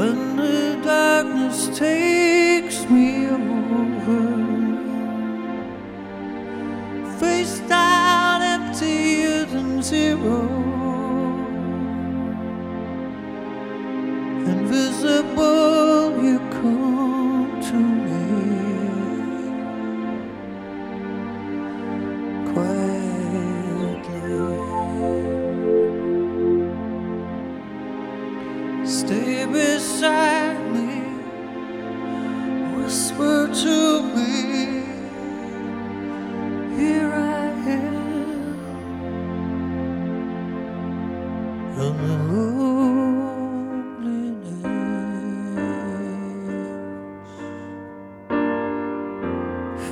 when the darkness takes me over, face down emptier than zero.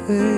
Loneliness